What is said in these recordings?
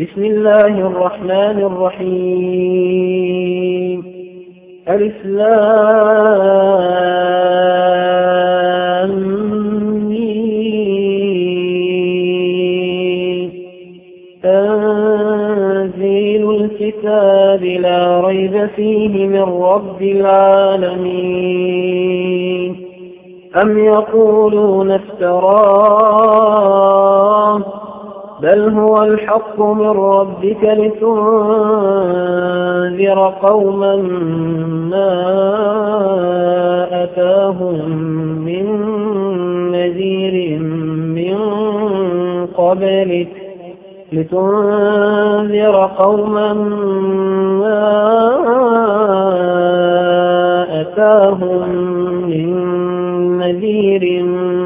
بسم الله الرحمن الرحيم. الإسلام تنزيل الكتاب لا ريب فيه من رب العالمين. أم يقولون افتراه؟ بل هو الحق من ربك لتنذر قوما ما أتاهم من نذير من قبلك لتنذر قوما ما أتاهم من نذير من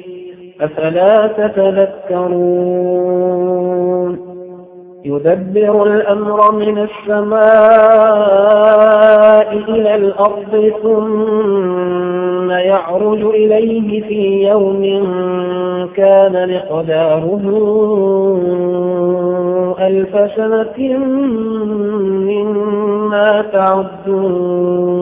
أفلا تتذكرون؟ يدبر الأمر من السماء إلى الأرض ثم يعرج إليه في يوم كان مقداره ألف سنة مما تعدون.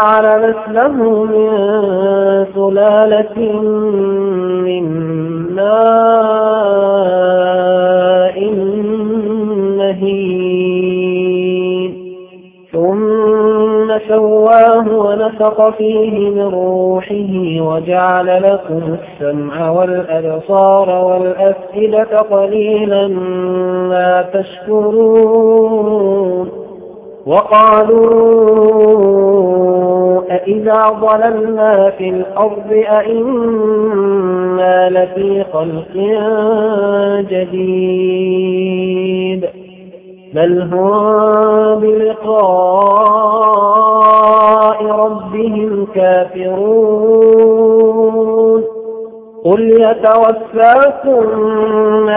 جعل نسله من سلالة من ماء مهين. ثم سواه ونفق فيه من روحه وجعل لكم السمع والأبصار والأفئدة قليلا ما تشكرون. وقالوا أئذا ضللنا في الأرض أئنا لفي خلق جديد بل هم بلقاء ربهم كافرون قل يتوفاكم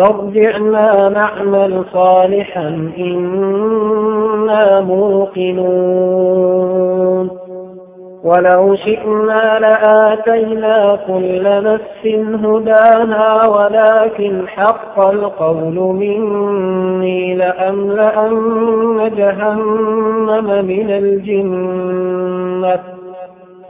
فارجعنا نعمل صالحا إنا موقنون. ولو شئنا لآتينا كل نفس هدانا ولكن حق القول مني لأملأن جهنم من الجنة.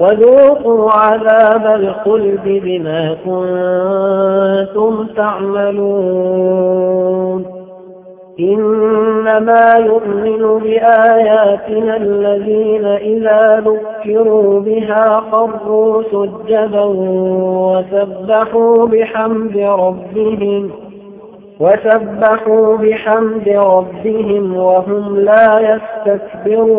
وذوقوا عذاب الخلد بما كنتم تعملون. إنما يؤمن بآياتنا الذين إذا ذكروا بها خروا سجدا وسبحوا بحمد ربهم وسبحوا بحمد ربهم وهم لا يستكبرون.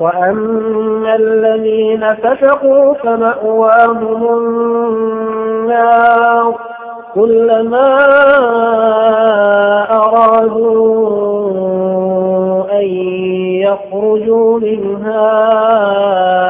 وأما الذين فسقوا فمأواهم النار كلما أرادوا أن يخرجوا منها